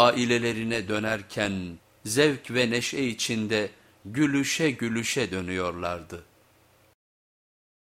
ailelerine dönerken zevk ve neşe içinde gülüşe gülüşe dönüyorlardı.